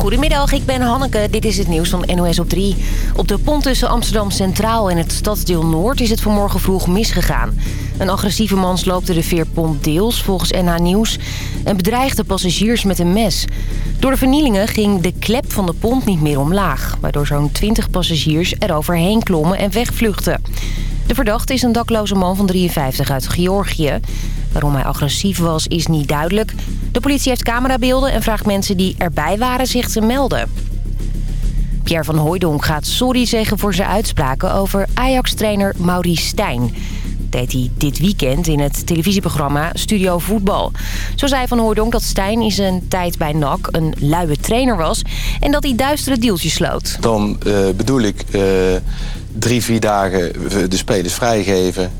Goedemiddag, ik ben Hanneke. Dit is het nieuws van NOS op 3. Op de pont tussen Amsterdam Centraal en het stadsdeel Noord is het vanmorgen vroeg misgegaan. Een agressieve man sloopte de veerpont deels, volgens NH Nieuws... en bedreigde passagiers met een mes. Door de vernielingen ging de klep van de pont niet meer omlaag... waardoor zo'n 20 passagiers eroverheen klommen en wegvluchten. De verdachte is een dakloze man van 53 uit Georgië. Waarom hij agressief was, is niet duidelijk. De politie heeft camerabeelden en vraagt mensen die erbij waren zich te melden. Pierre van Hooijdonk gaat sorry zeggen voor zijn uitspraken over Ajax-trainer Maurice Stijn. Deed hij dit weekend in het televisieprogramma Studio Voetbal. Zo zei Van Hooijdonk dat Stijn in zijn tijd bij NAC een luie trainer was... en dat hij duistere deeltjes sloot. Dan uh, bedoel ik uh, drie, vier dagen de spelers vrijgeven...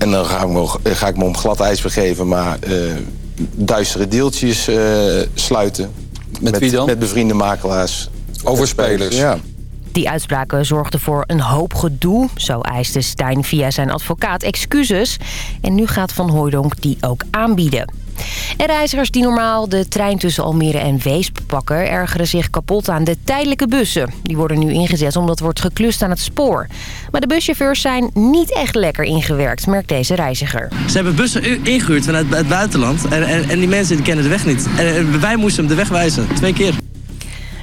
en dan ga ik, me, ga ik me om glad ijs begeven, maar uh, duistere deeltjes uh, sluiten. Met, wie dan? Met bevriende makelaars. Over spelers? Ja. Die uitspraken zorgden voor een hoop gedoe. Zo eiste Stijn via zijn advocaat excuses. En nu gaat Van Hooijdonk die ook aanbieden. En reizigers die normaal de trein tussen Almere en Weesp pakken... ergeren zich kapot aan de tijdelijke bussen. Die worden nu ingezet omdat er wordt geklust aan het spoor. Maar de buschauffeurs zijn niet echt lekker ingewerkt, merkt deze reiziger. Ze hebben bussen ingehuurd vanuit het buitenland. En, en, die mensen kennen de weg niet. En wij moesten hem de weg wijzen, twee keer.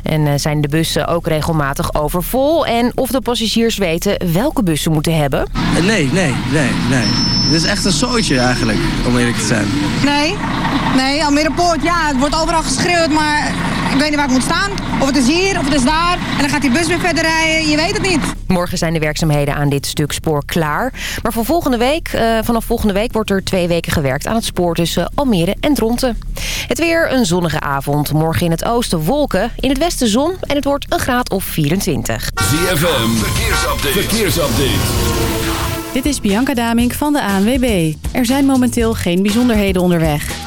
En zijn de bussen ook regelmatig overvol? En of de passagiers weten welke bussen moeten hebben? Nee, nee, nee, nee. Dit is echt een zootje eigenlijk, om eerlijk te zijn. Nee, nee, Almere Poort, ja, het wordt overal geschreeuwd, maar ik weet niet waar ik moet staan. Of het is hier, of het is daar. En dan gaat die bus weer verder rijden, je weet het niet. Morgen zijn de werkzaamheden aan dit stuk spoor klaar. Maar van volgende week, uh, vanaf volgende week wordt er twee weken gewerkt aan het spoor tussen Almere en Dronten. Het weer een zonnige avond. Morgen in het oosten wolken, in het westen zon en het wordt een graad of 24. ZFM, verkeersupdate. verkeersupdate. Dit is Bianca Damink van de ANWB. Er zijn momenteel geen bijzonderheden onderweg.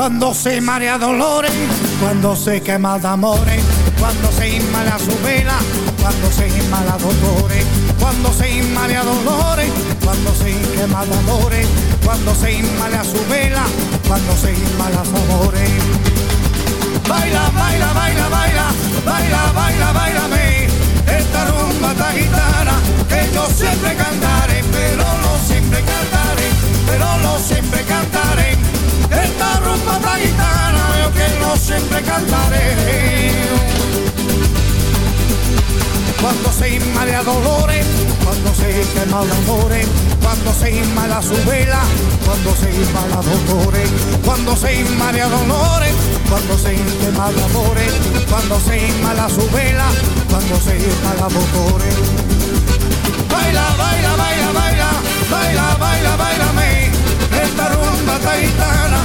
Cuando se marea dolores, cuando se quema de amores, cuando se inmala su vela, cuando se inmala dolores, cuando se inmala dolores, cuando se quema de amores, cuando se inmala su vela, cuando se inmala amores. Baila, baila, baila, baila, baila, baila, bailame, esta rumba esta gitana que yo siempre cantaré, pero no siempre cantaré, pero no siempre cantaré rumba gitana yo que no siempre cantaré. Cuando se inmala dolores, cuando se quema el amores, cuando se inmala su vela, cuando se inmala dolores, cuando se inmala dolores, cuando se quema el amores, cuando se inmala su vela, cuando se inmala dolores. Baila, baila, baila, baila, baila, baila, baila, me esta rumba taitana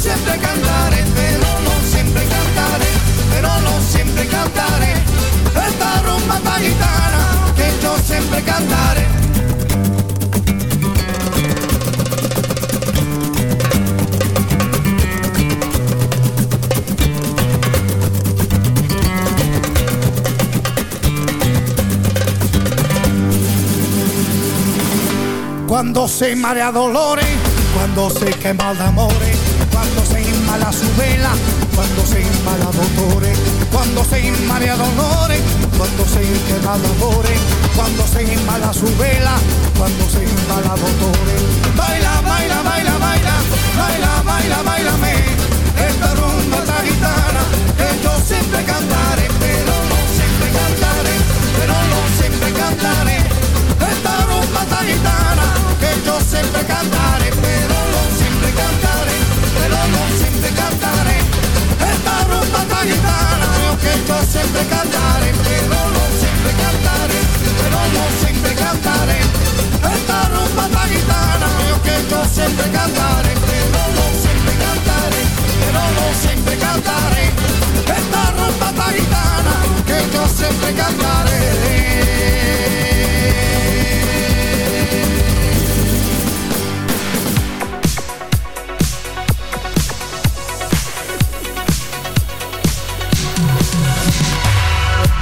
siempre cantaré, pero no siempre cantaré, pero no siempre cantaré. Esta rumba tan gitana que yo siempre cantaré. Cuando se marea dolores, cuando se quema el inmala su vela, cuando se inmala dolores, cuando se inmala dolores, cuando se de amores, cuando se inmala su vela, cuando se inmala dolores. Baila, baila, baila, baila, baila, baila, baila, me, esta rumba esta gitana, que yo siempre cantaré,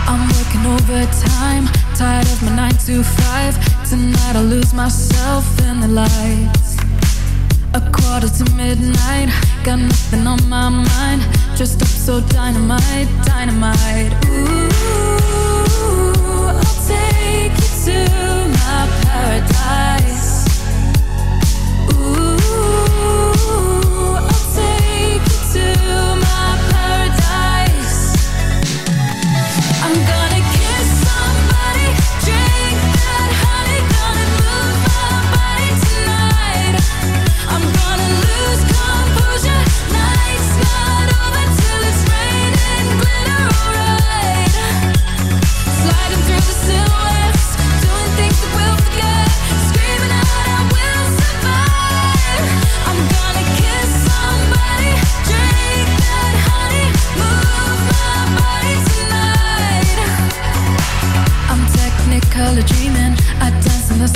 I'm working overtime Tired of my 9 to 5 Tonight I'll lose myself in the lights. Quarter to midnight, got nothing on my mind. Dressed up so dynamite, dynamite. Ooh, I'll take you to my paradise.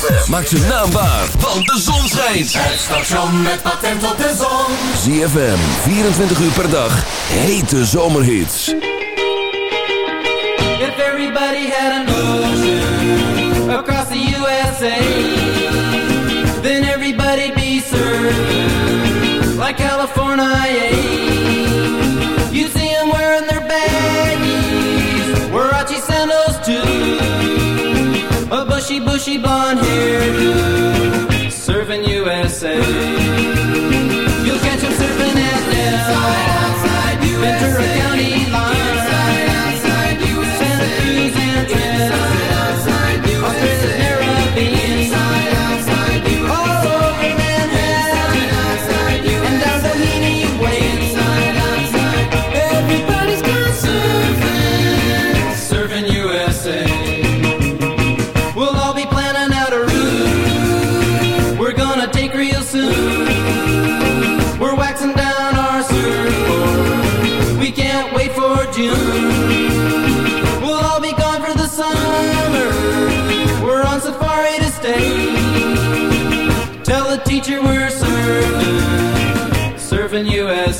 ZFM. Maak zijn naam waar, want de zon schijnt. Het station met patent op de zon. ZFM, 24 uur per dag. Hete zomerhits. If everybody had an ocean across the USA, then everybody'd be served like California. You see bushy, bushy blonde hairdo, serving USA.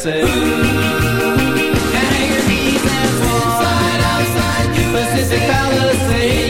say Pacific Palisades.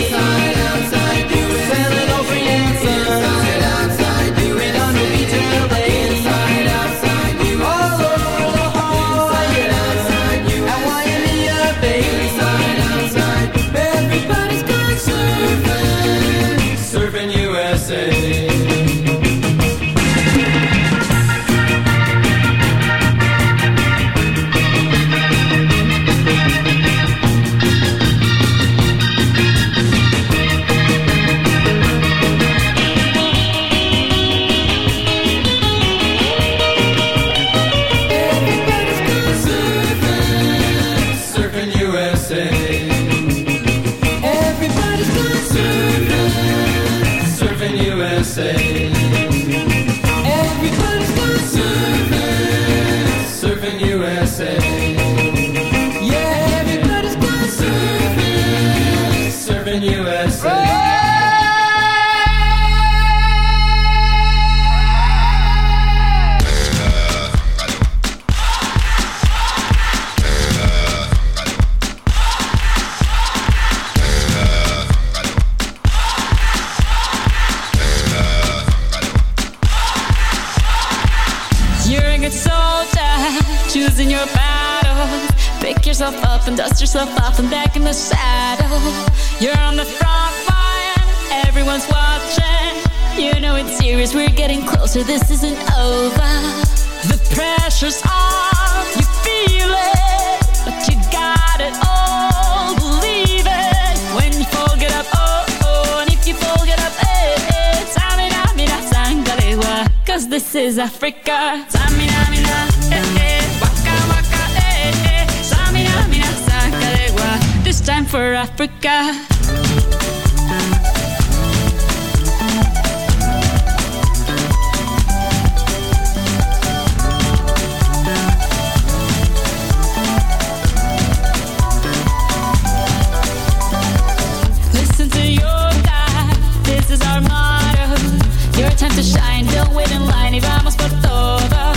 time to shine. Don't wait in line y vamos por todo.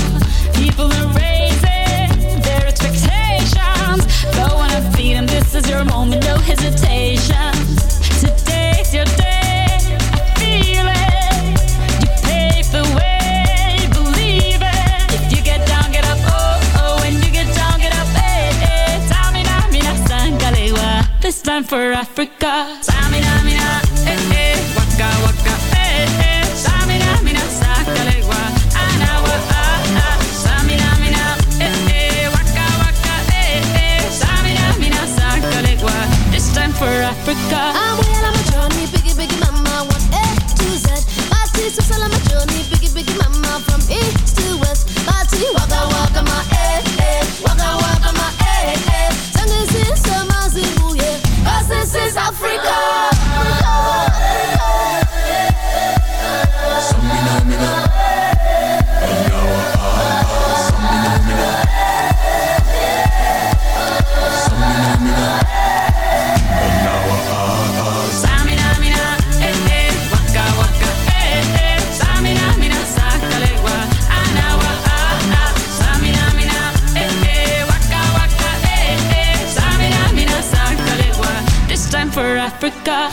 People are raising their expectations. Go on and feed. This is your moment, no hesitation. Today's your day. This time for Africa. Africa. I'm well on my journey, biggie, biggie, mama, one A to Z. My sister's all on my journey, biggie, biggie, mama, from east to west. My tea, waka, waka, my eh, eh, waka, waka, my eh, eh. Tango, sis, summer, zibuye, cause this is Africa. boca.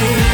you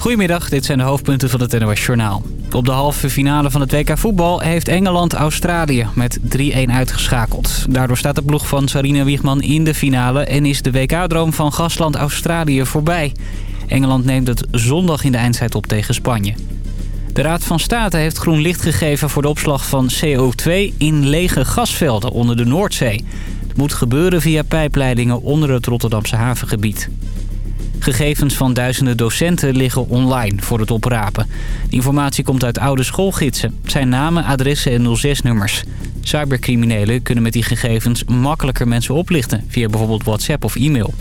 Goedemiddag, dit zijn de hoofdpunten van het NOS Journaal. Op de halve finale van het WK voetbal heeft Engeland Australië met 3-1 uitgeschakeld. Daardoor staat de ploeg van Sarina Wiegman in de finale en is de WK-droom van gastland Australië voorbij. Engeland neemt het zondag in de eindstrijd op tegen Spanje. De Raad van State heeft groen licht gegeven voor de opslag van CO2 in lege gasvelden onder de Noordzee. Het moet gebeuren via pijpleidingen onder het Rotterdamse havengebied. Gegevens van duizenden docenten liggen online voor het oprapen. De informatie komt uit oude schoolgidsen. Zijn namen, adressen en 06-nummers. Cybercriminelen kunnen met die gegevens makkelijker mensen oplichten... via bijvoorbeeld WhatsApp of e-mail.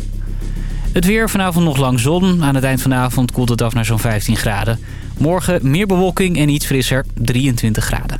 Het weer vanavond nog lang zon. Aan het eind van de avond koelt het af naar zo'n 15 graden. Morgen meer bewolking en iets frisser, 23 graden.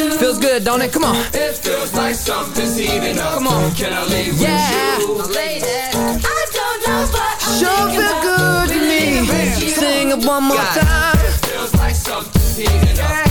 Feels good, don't it? Come on. It feels like something's heating up. Come on. Can I leave Yeah. with you? Ladies, I don't know, but sure feel good to me. Sing it one more time. It feels like something's heating up. Can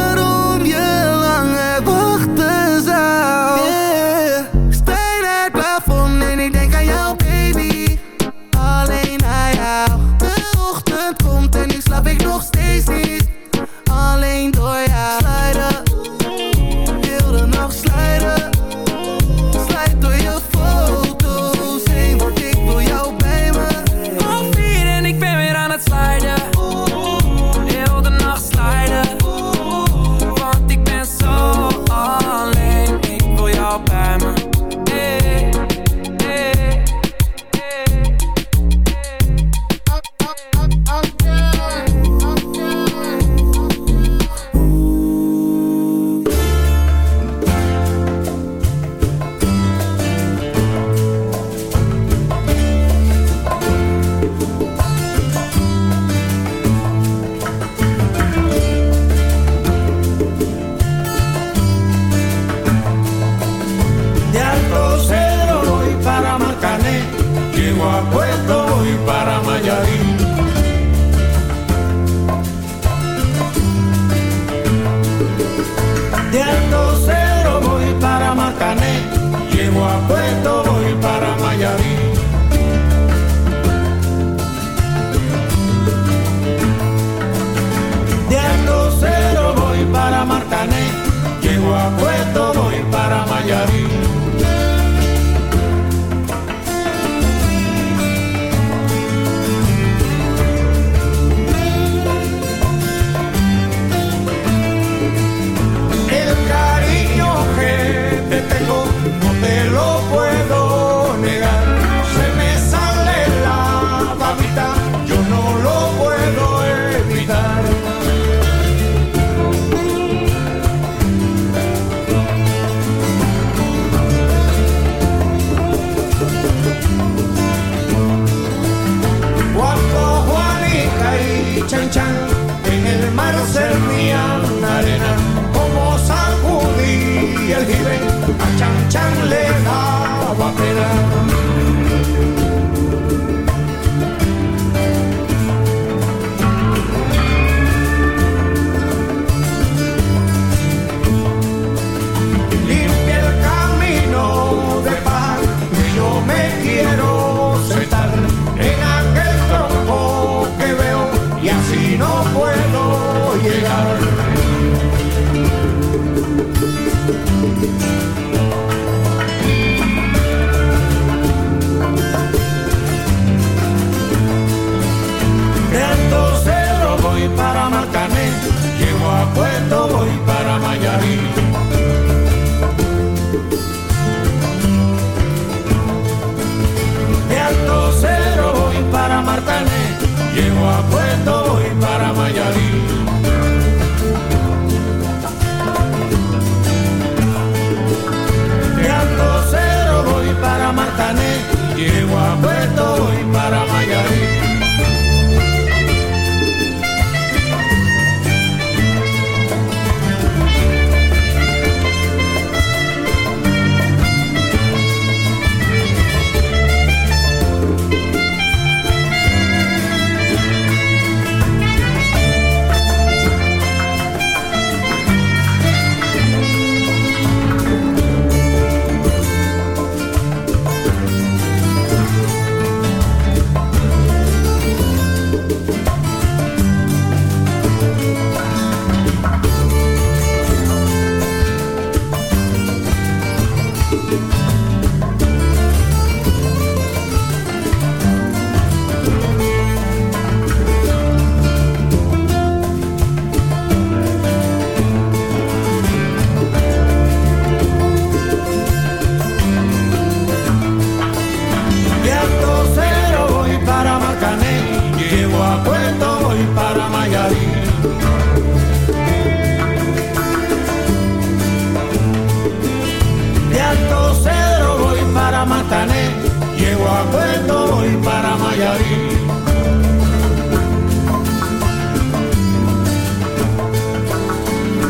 llego a Puerto voy para Mayarín.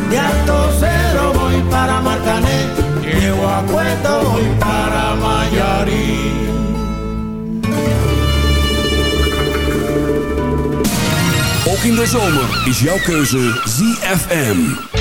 De alto cero voy para Marcané, llego a Puerto voy para Mayarín. Ook in de zomer is jouw keuze ZFM.